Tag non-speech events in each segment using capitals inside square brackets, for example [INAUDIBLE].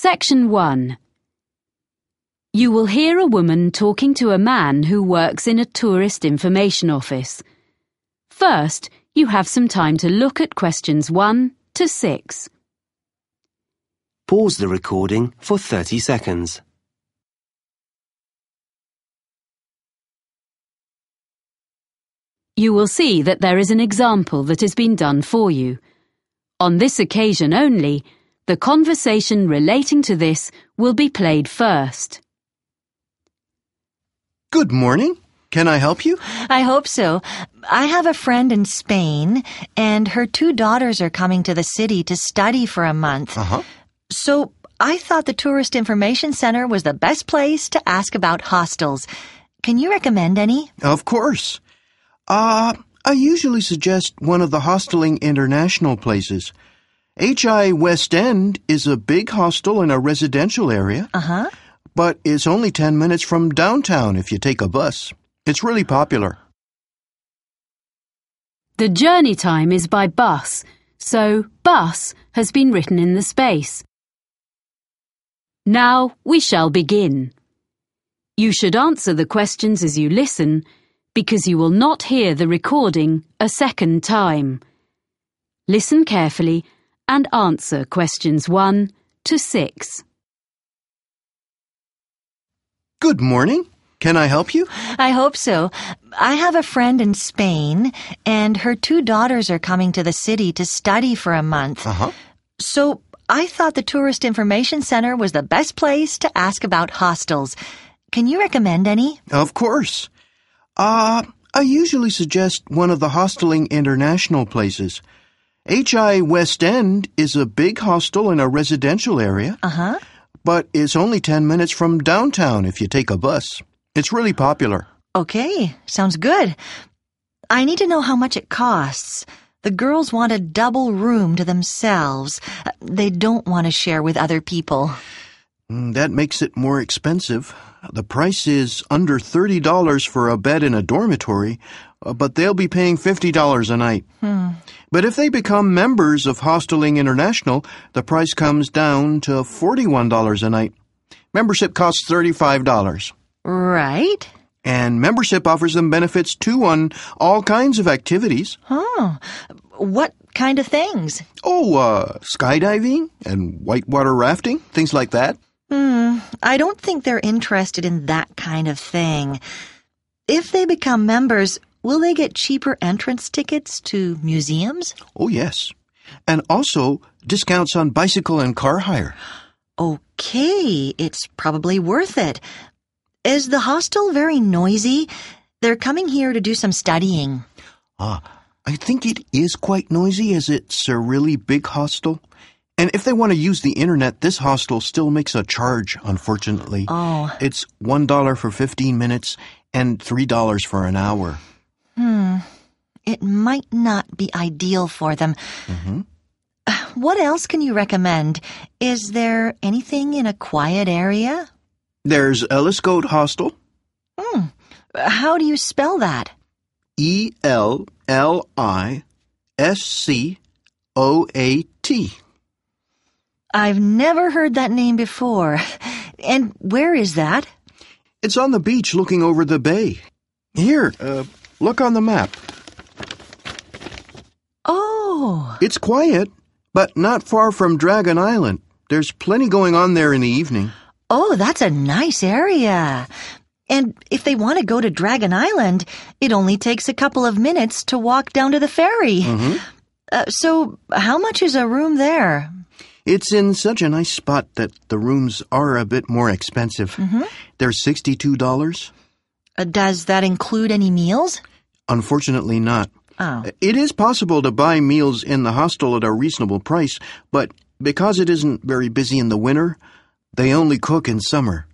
Section 1. You will hear a woman talking to a man who works in a tourist information office. First, you have some time to look at questions 1 to 6. Pause the recording for 30 seconds. You will see that there is an example that has been done for you. On this occasion only, the conversation relating to this will be played first. Good morning. Can I help you? I hope so. I have a friend in Spain, and her two daughters are coming to the city to study for a month. Uh huh. So I thought the Tourist Information Center was the best place to ask about hostels. Can you recommend any? Of course. Uh, I usually suggest one of the Hosteling International places. HI West End is a big hostel in a residential area, Uh huh. but it's only 10 minutes from downtown if you take a bus. It's really popular. The journey time is by bus, so bus has been written in the space. Now we shall begin. You should answer the questions as you listen because you will not hear the recording a second time. Listen carefully and answer questions 1 to 6. Good morning. Can I help you? I hope so. I have a friend in Spain, and her two daughters are coming to the city to study for a month. Uh huh. So I thought the Tourist Information Center was the best place to ask about hostels. Can you recommend any? Of course. Uh, I usually suggest one of the Hosteling International places. HI West End is a big hostel in a residential area, Uh huh. but it's only 10 minutes from downtown if you take a bus. It's really popular. Okay, sounds good. I need to know how much it costs. The girls want a double room to themselves. They don't want to share with other people. Mm, That makes it more expensive. The price is under $30 for a bed in a dormitory, but they'll be paying $50 a night. But if they become members of Hosteling International, the price comes down to $41 a night. Membership costs $35. Right? And membership offers them benefits too on all kinds of activities. Huh. What kind of things? Oh, uh, skydiving and whitewater rafting, things like that. Hmm, I don't think they're interested in that kind of thing. If they become members, will they get cheaper entrance tickets to museums? Oh, yes. And also discounts on bicycle and car hire. Okay, it's probably worth it. Is the hostel very noisy? They're coming here to do some studying. Ah, I think it is quite noisy as it's a really big hostel. And if they want to use the internet, this hostel still makes a charge, unfortunately. Oh, It's $1 for 15 minutes and $3 for an hour. Hmm. It might not be ideal for them. Mm-hmm. [SIGHS] What else can you recommend? Is there anything in a quiet area? There's Elliscoat Hostel, Hmm. How do you spell that? E L L I S C O A T. I've never heard that name before. And where is that? It's on the beach looking over the bay. Here, uh, look on the map. Oh, It's quiet, but not far from Dragon Island. There's plenty going on there in the evening. oh, that's a nice area. And if they want to go to Dragon Island, it only takes a couple of minutes to walk down to the ferry. hmm Uh, so, how much is a room there? It's in such a nice spot that the rooms are a bit more expensive. Mhm. They're $62. Uh, does that include any meals? Unfortunately, not. Oh, It is possible to buy meals in the hostel at a reasonable price, but because it isn't very busy in the winter, they only cook in summer.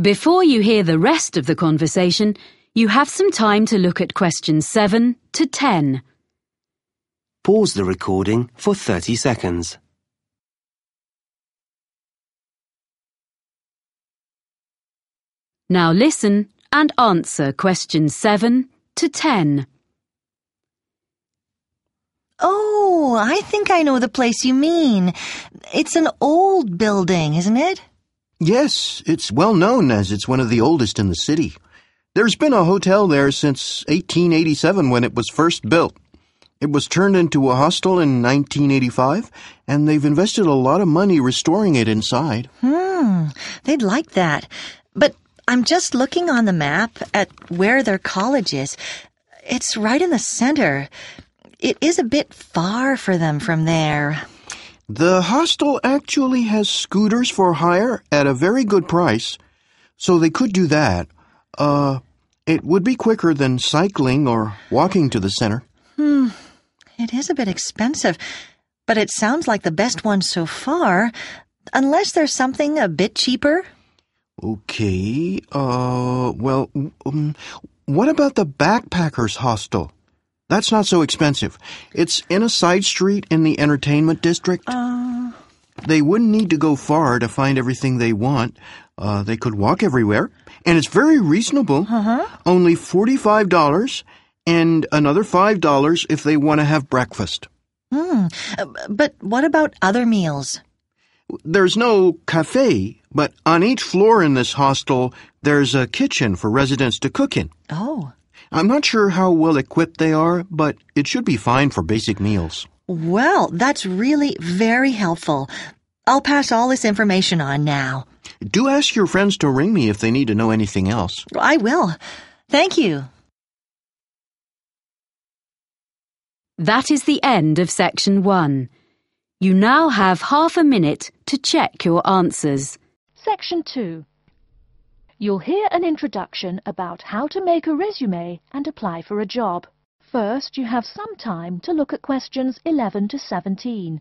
Before you hear the rest of the conversation, you have some time to look at questions 7 to 10. Pause the recording for 30 seconds. Now listen and answer questions 7 to 10. Oh, I think I know the place you mean. It's an old building, isn't it? Yes, it's well known as it's one of the oldest in the city. There's been a hotel there since 1887 when it was first built. It was turned into a hostel in 1985, and they've invested a lot of money restoring it inside. Hmm, they'd like that. But I'm just looking on the map at where their college is. It's right in the center. It is a bit far for them from there. The hostel actually has scooters for hire at a very good price, so they could do that. Uh, it would be quicker than cycling or walking to the center. Hmm, it is a bit expensive, but it sounds like the best one so far, unless there's something a bit cheaper. Okay, uh, well, um, what about the backpackers hostel? That's not so expensive. It's in a side street in the entertainment district. Uh, They wouldn't need to go far to find everything they want. Uh, they could walk everywhere, and it's very reasonable. uh-huh. Only $45 and another $5 if they want to have breakfast. Hmm. Uh, But what about other meals? There's no cafe, but on each floor in this hostel, there's a kitchen for residents to cook in. Oh. I'm not sure how well equipped they are, but it should be fine for basic meals. Well, that's really very helpful. I'll pass all this information on now. Do ask your friends to ring me if they need to know anything else. I will. Thank you. That is the end of section one. You now have half a minute to check your answers. Section 2. You'll hear an introduction about how to make a resume and apply for a job. First, you have some time to look at questions 11 to 17.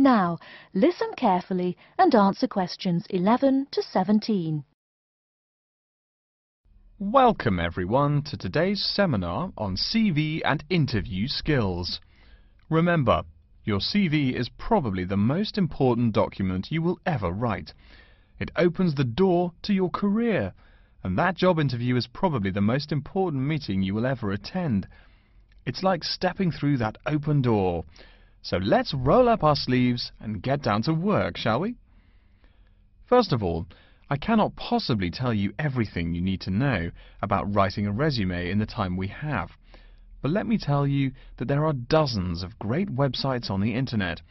Now, listen carefully and answer questions 11 to 17. Welcome everyone to today's seminar on CV and interview skills. Remember, your CV is probably the most important document you will ever write. It opens the door to your career, and that job interview is probably the most important meeting you will ever attend. It's like stepping through that open door. So let's roll up our sleeves and get down to work, shall we? First of all, I cannot possibly tell you everything you need to know about writing a resume in the time we have. But let me tell you that there are dozens of great websites on the internet.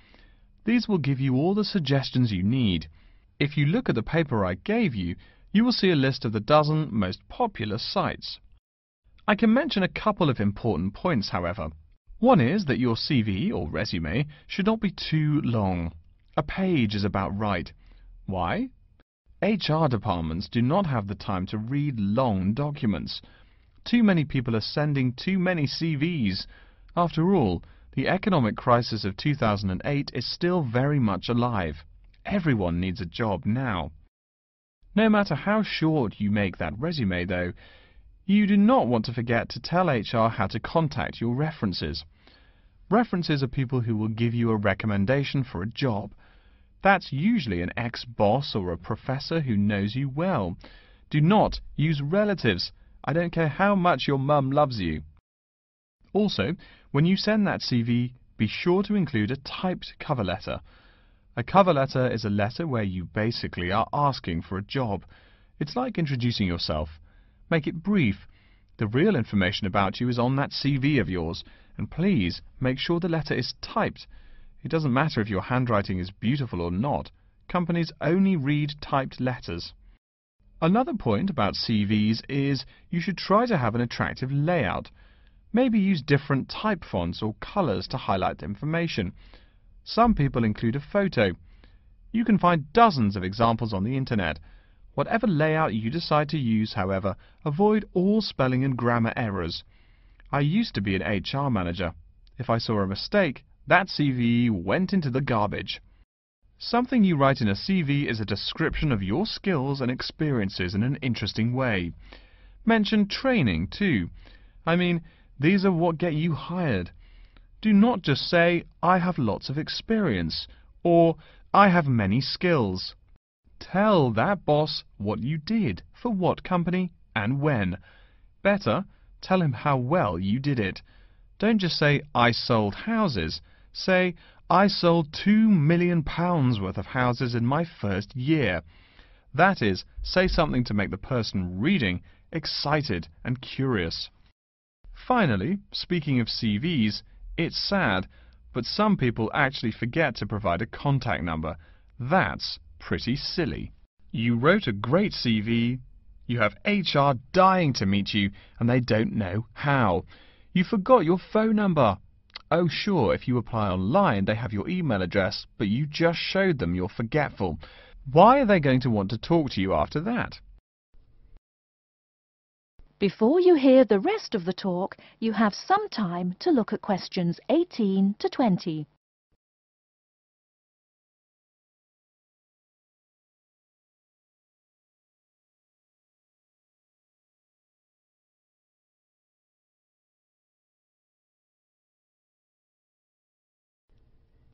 These will give you all the suggestions you need. If you look at the paper I gave you, you will see a list of the dozen most popular sites. I can mention a couple of important points, however. One is that your CV or resume should not be too long. A page is about right. Why? HR departments do not have the time to read long documents. Too many people are sending too many CVs. After all, the economic crisis of 2008 is still very much alive. Everyone needs a job now. No matter how short you make that resume, though, you do not want to forget to tell HR how to contact your references. References are people who will give you a recommendation for a job. That's usually an ex-boss or a professor who knows you well. Do not use relatives. I don't care how much your mum loves you. Also, when you send that CV, be sure to include a typed cover letter. A cover letter is a letter where you basically are asking for a job. It's like introducing yourself. Make it brief. The real information about you is on that CV of yours, and please make sure the letter is typed. It doesn't matter if your handwriting is beautiful or not. Companies only read typed letters. Another point about CVs is you should try to have an attractive layout. Maybe use different type fonts or colors to highlight the information. Some people include a photo. You can find dozens of examples on the internet. Whatever layout you decide to use, however, avoid all spelling and grammar errors. I used to be an HR manager. If I saw a mistake, That CV went into the garbage. Something you write in a CV is a description of your skills and experiences in an interesting way. Mention training, too. I mean, these are what get you hired. Do not just say, I have lots of experience, or I have many skills. Tell that boss what you did, for what company, and when. Better, tell him how well you did it. Don't just say, I sold houses. Say, I sold two million pounds worth of houses in my first year. That is, say something to make the person reading excited and curious. Finally, speaking of CVs, it's sad, but some people actually forget to provide a contact number. That's pretty silly. You wrote a great CV, you have HR dying to meet you, and they don't know how. You forgot your phone number. Oh, sure, if you apply online, they have your email address, but you just showed them you're forgetful. Why are they going to want to talk to you after that? Before you hear the rest of the talk, you have some time to look at questions 18 to 20.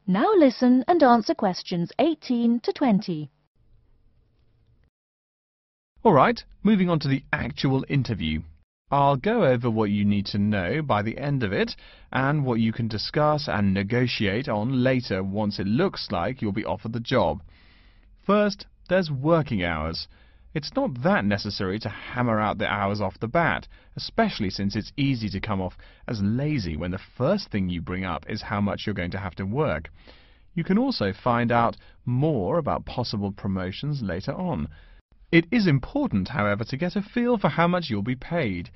Now listen and answer questions 18 to 20. Alright, moving on to the actual interview. I'll go over what you need to know by the end of it and what you can discuss and negotiate on later once it looks like you'll be offered the job. First, there's working hours. It's not that necessary to hammer out the hours off the bat, especially since it's easy to come off as lazy when the first thing you bring up is how much you're going to have to work. You can also find out more about possible promotions later on. It is important, however, to get a feel for how much you'll be paid.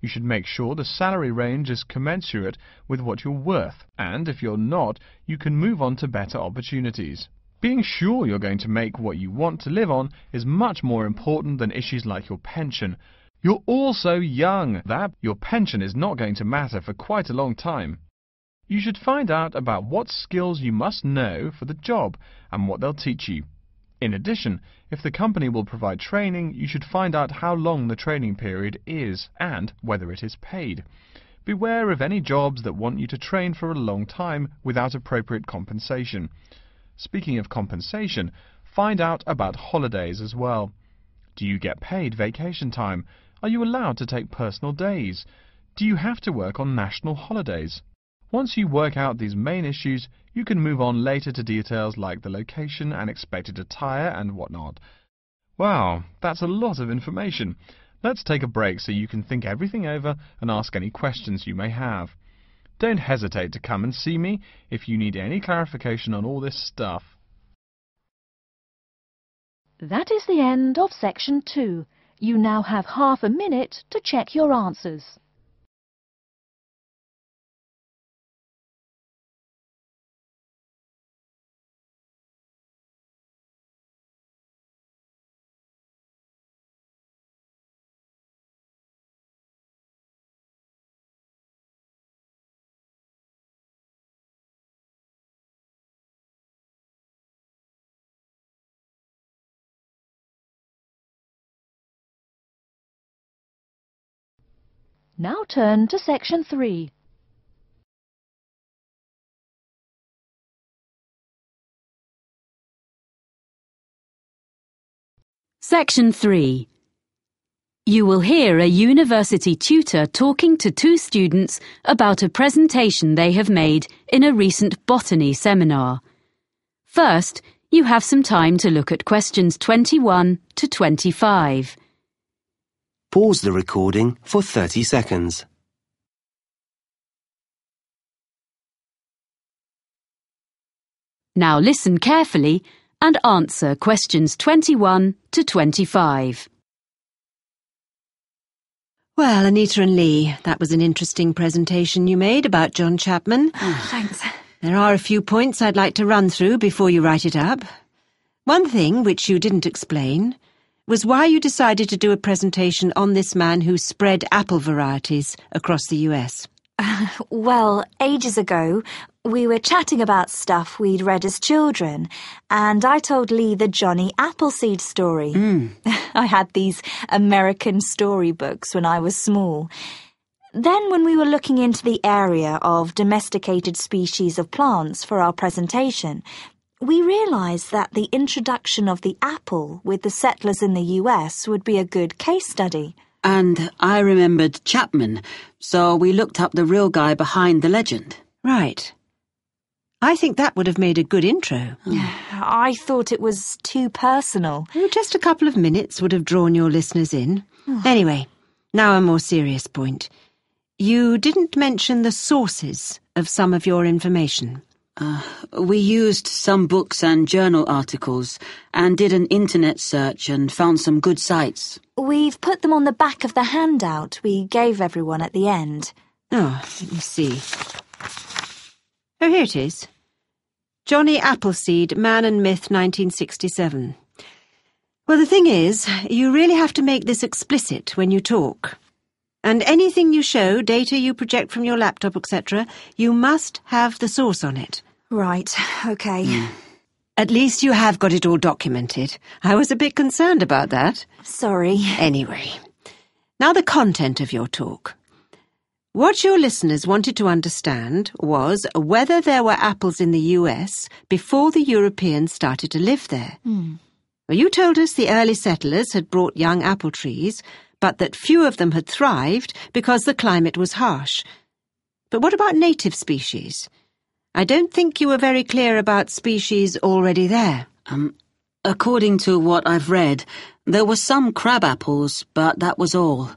You should make sure the salary range is commensurate with what you're worth, and if you're not, you can move on to better opportunities. Being sure you're going to make what you want to live on is much more important than issues like your pension. You're also young that your pension is not going to matter for quite a long time. You should find out about what skills you must know for the job and what they'll teach you. In addition, if the company will provide training, you should find out how long the training period is and whether it is paid. Beware of any jobs that want you to train for a long time without appropriate compensation. Speaking of compensation, find out about holidays as well. Do you get paid vacation time? Are you allowed to take personal days? Do you have to work on national holidays? Once you work out these main issues, you can move on later to details like the location and expected attire and whatnot. Wow, that's a lot of information. Let's take a break so you can think everything over and ask any questions you may have. Don't hesitate to come and see me if you need any clarification on all this stuff. That is the end of section 2. You now have half a minute to check your answers. Now turn to section 3. Section 3. You will hear a university tutor talking to two students about a presentation they have made in a recent botany seminar. First, you have some time to look at questions 21 to 25. Pause the recording for 30 seconds. Now listen carefully and answer questions 21 to 25. Well, Anita and Lee, that was an interesting presentation you made about John Chapman. Oh, thanks. There are a few points I'd like to run through before you write it up. One thing which you didn't explain was why you decided to do a presentation on this man who spread apple varieties across the US. [LAUGHS] Well, ages ago, We were chatting about stuff we'd read as children, and I told Lee the Johnny Appleseed story. Mm. [LAUGHS] I had these American storybooks when I was small. Then, when we were looking into the area of domesticated species of plants for our presentation, we realised that the introduction of the apple with the settlers in the US would be a good case study. And I remembered Chapman, so we looked up the real guy behind the legend. Right. I think that would have made a good intro. Hmm. [SIGHS] I thought it was too personal. Just a couple of minutes would have drawn your listeners in. [SIGHS] Anyway, now a more serious point. You didn't mention the sources of some of your information. Uh, we used some books and journal articles and did an internet search and found some good sites. We've put them on the back of the handout we gave everyone at the end. Oh, let me see. Oh, here it is. Johnny Appleseed, Man and Myth, 1967. Well, the thing is, you really have to make this explicit when you talk. And anything you show, data you project from your laptop, etc., you must have the source on it. Right, [SIGHS] okay. Hmm. At least you have got it all documented. I was a bit concerned about that. Sorry. Anyway, now the content of your talk. What your listeners wanted to understand was whether there were apples in the US before the Europeans started to live there. Hmm. Well, you told us the early settlers had brought young apple trees, but that few of them had thrived because the climate was harsh. But what about native species? I don't think you were very clear about species already there. Um, according to what I've read, there were some crab apples, but that was all.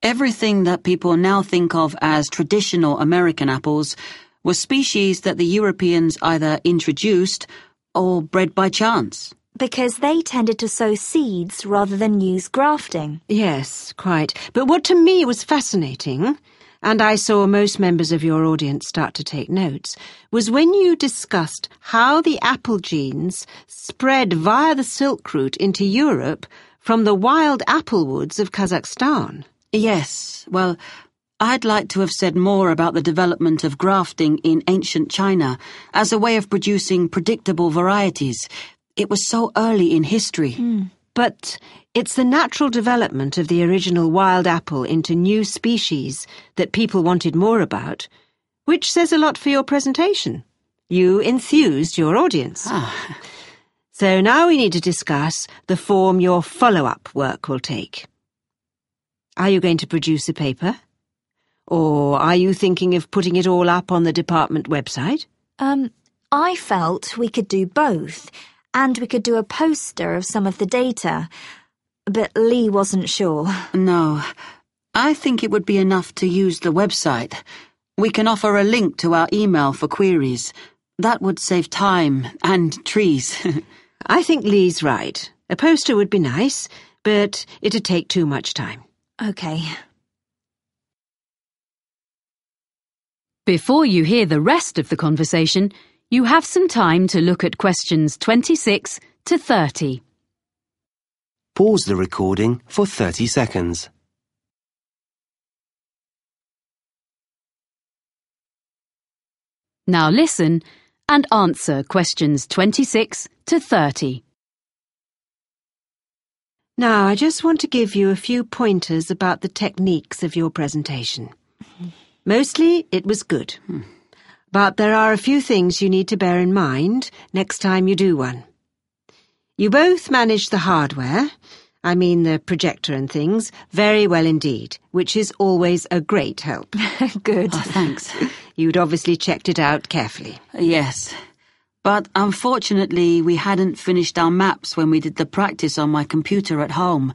Everything that people now think of as traditional American apples were species that the Europeans either introduced or bred by chance. Because they tended to sow seeds rather than use grafting. Yes, quite. But what to me was fascinating, and I saw most members of your audience start to take notes, was when you discussed how the apple genes spread via the Silk Route into Europe from the wild apple woods of Kazakhstan. Yes, well, I'd like to have said more about the development of grafting in ancient China as a way of producing predictable varieties. It was so early in history. Hmm. But it's the natural development of the original wild apple into new species that people wanted more about, which says a lot for your presentation. You enthused your audience. Ah. So now we need to discuss the form your follow-up work will take. Are you going to produce a paper? Or are you thinking of putting it all up on the department website? Um, I felt we could do both, and we could do a poster of some of the data. But Lee wasn't sure. No, I think it would be enough to use the website. We can offer a link to our email for queries. That would save time and trees. [LAUGHS] I think Lee's right. A poster would be nice, but it'd take too much time. Okay. Before you hear the rest of the conversation, you have some time to look at questions 26 to 30. Pause the recording for 30 seconds. Now listen and answer questions 26 to 30. Now, I just want to give you a few pointers about the techniques of your presentation. Mostly, it was good. Hmm. But there are a few things you need to bear in mind next time you do one. You both managed the hardware, I mean the projector and things, very well indeed, which is always a great help. [LAUGHS] Good. Oh, thanks. [LAUGHS] You'd obviously checked it out carefully. yes. But unfortunately, we hadn't finished our maps when we did the practice on my computer at home.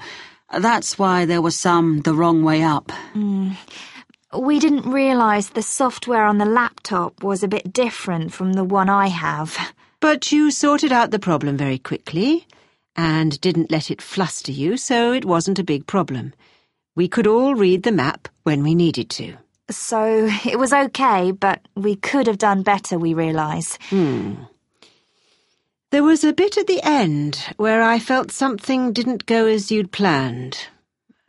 That's why there was some the wrong way up. Hmm. We didn't realise the software on the laptop was a bit different from the one I have. But you sorted out the problem very quickly and didn't let it fluster you, so it wasn't a big problem. We could all read the map when we needed to. So it was okay, but we could have done better, we realise. Hmm. There was a bit at the end where I felt something didn't go as you'd planned.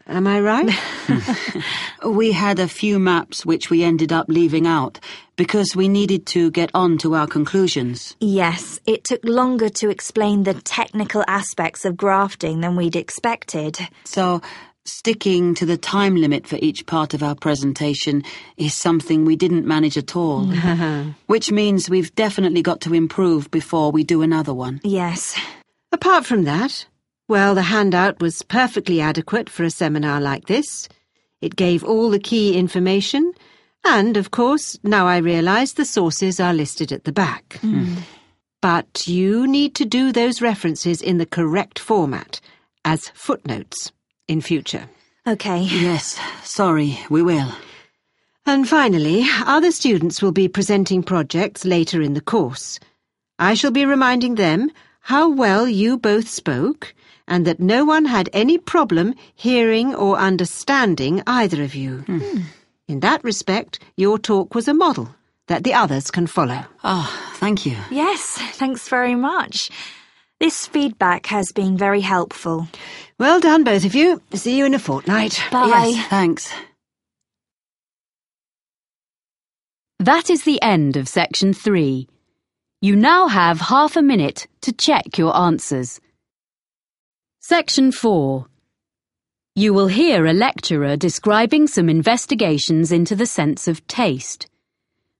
Am I right? [LAUGHS] [LAUGHS] We had a few maps which we ended up leaving out because we needed to get on to our conclusions. Yes, it took longer to explain the technical aspects of grafting than we'd expected. So, sticking to the time limit for each part of our presentation is something we didn't manage at all. [LAUGHS] which means we've definitely got to improve before we do another one. Yes. Apart from that, well, the handout was perfectly adequate for a seminar like this. It gave all the key information, and, of course, now I realise the sources are listed at the back. Hmm. But you need to do those references in the correct format, as footnotes, in future. Okay. Yes, sorry, we will. And finally, other students will be presenting projects later in the course. I shall be reminding them how well you both spoke and that no one had any problem hearing or understanding either of you. Hmm. In that respect, your talk was a model that the others can follow. Oh, thank you. Yes, thanks very much. This feedback has been very helpful. Well done, both of you. See you in a fortnight. Bye. Yes, thanks. That is the end of section three. You now have half a minute to check your answers. Section four. You will hear a lecturer describing some investigations into the sense of taste.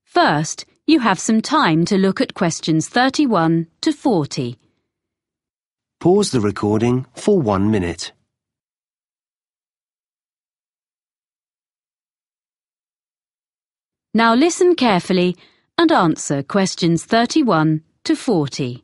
First, you have some time to look at questions 31 to 40. Pause the recording for one minute. Now listen carefully and answer questions 31 to 40.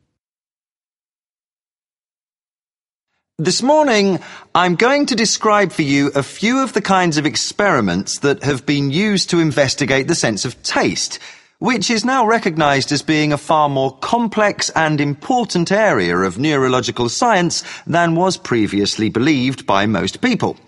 This morning, I'm going to describe for you a few of the kinds of experiments that have been used to investigate the sense of taste, which is now recognized as being a far more complex and important area of neurological science than was previously believed by most people.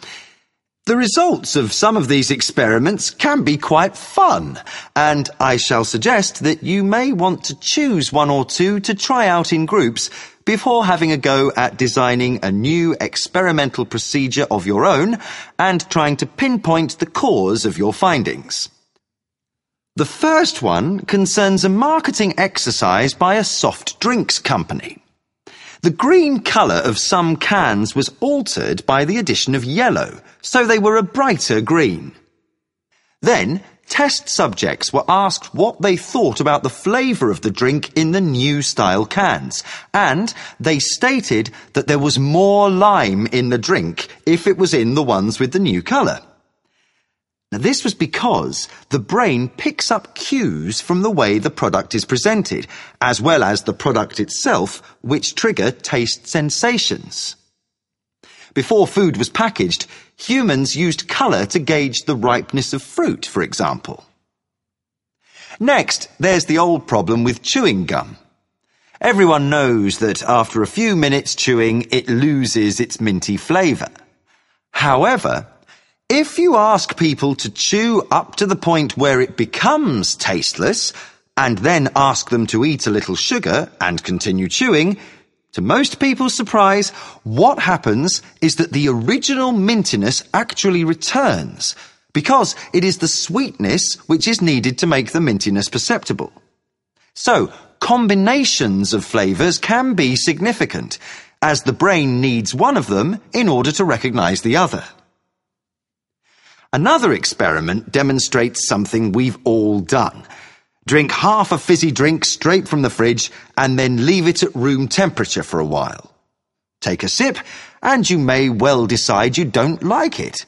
The results of some of these experiments can be quite fun, and I shall suggest that you may want to choose one or two to try out in groups before having a go at designing a new experimental procedure of your own and trying to pinpoint the cause of your findings. The first one concerns a marketing exercise by a soft drinks company. The green colour of some cans was altered by the addition of yellow, so they were a brighter green. Then, test subjects were asked what they thought about the flavour of the drink in the new style cans, and they stated that there was more lime in the drink if it was in the ones with the new colour. Now, this was because the brain picks up cues from the way the product is presented, as well as the product itself, which trigger taste sensations. Before food was packaged, humans used colour to gauge the ripeness of fruit, for example. Next, there's the old problem with chewing gum. Everyone knows that after a few minutes chewing, it loses its minty flavour. However, if you ask people to chew up to the point where it becomes tasteless, and then ask them to eat a little sugar and continue chewing, to most people's surprise, what happens is that the original mintiness actually returns, because it is the sweetness which is needed to make the mintiness perceptible. So, combinations of flavours can be significant, as the brain needs one of them in order to recognise the other. Another experiment demonstrates something we've all done. Drink half a fizzy drink straight from the fridge and then leave it at room temperature for a while. Take a sip and you may well decide you don't like it.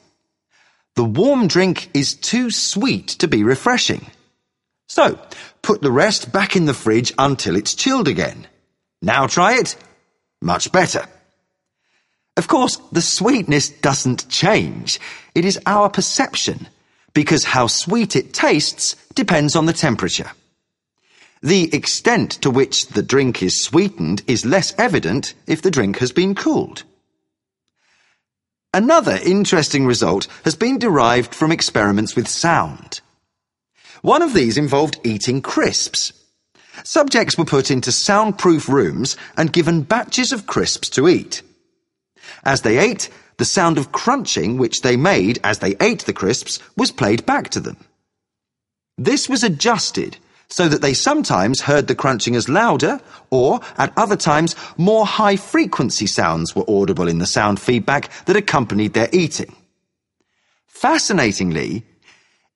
The warm drink is too sweet to be refreshing. So, put the rest back in the fridge until it's chilled again. Now try it. Much better. Of course, the sweetness doesn't change. It is our perception, because how sweet it tastes depends on the temperature. The extent to which the drink is sweetened is less evident if the drink has been cooled. Another interesting result has been derived from experiments with sound. One of these involved eating crisps. Subjects were put into soundproof rooms and given batches of crisps to eat. As they ate, the sound of crunching which they made as they ate the crisps was played back to them. This was adjusted so that they sometimes heard the crunching as louder, or at other times, more high frequency sounds were audible in the sound feedback that accompanied their eating. Fascinatingly,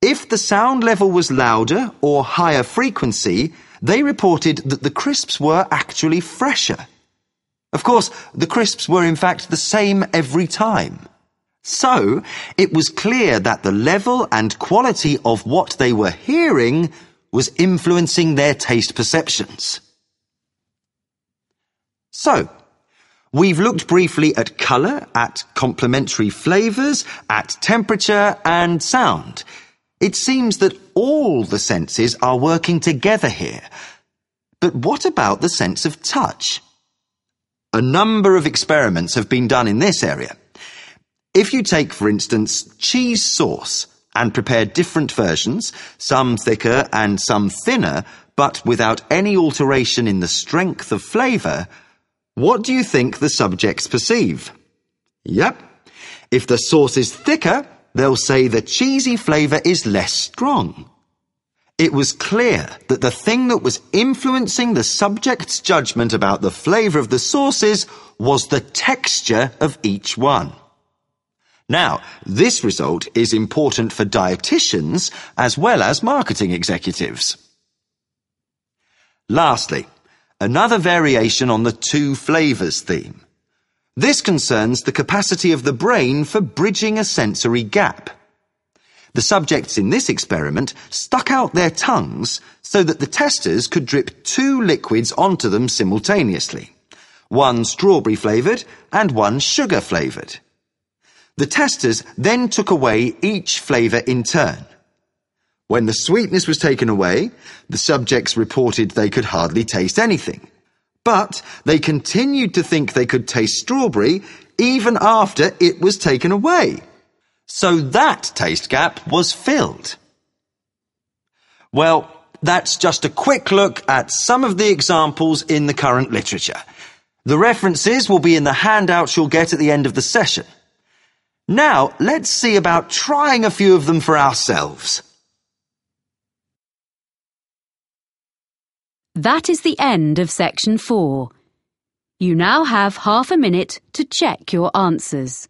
if the sound level was louder or higher frequency, they reported that the crisps were actually fresher. Of course, the crisps were in fact the same every time. So, it was clear that the level and quality of what they were hearing was influencing their taste perceptions. So, we've looked briefly at colour, at complementary flavours, at temperature and sound. It seems that all the senses are working together here. But what about the sense of touch? A number of experiments have been done in this area. If you take, for instance, cheese sauce, and prepare different versions, some thicker and some thinner, but without any alteration in the strength of flavour, what do you think the subjects perceive? Yep. If the sauce is thicker, they'll say the cheesy flavour is less strong. It was clear that the thing that was influencing the subject's judgment about the flavour of the sauces was the texture of each one. Now, this result is important for dietitians as well as marketing executives. Lastly, another variation on the two flavours theme. This concerns the capacity of the brain for bridging a sensory gap. The subjects in this experiment stuck out their tongues so that the testers could drip two liquids onto them simultaneously. One strawberry flavoured and one sugar flavoured. The testers then took away each flavour in turn. When the sweetness was taken away, the subjects reported they could hardly taste anything. But they continued to think they could taste strawberry even after it was taken away. So that taste gap was filled. Well, that's just a quick look at some of the examples in the current literature. The references will be in the handouts you'll get at the end of the session. Now, let's see about trying a few of them for ourselves. That is the end of section four. You now have half a minute to check your answers.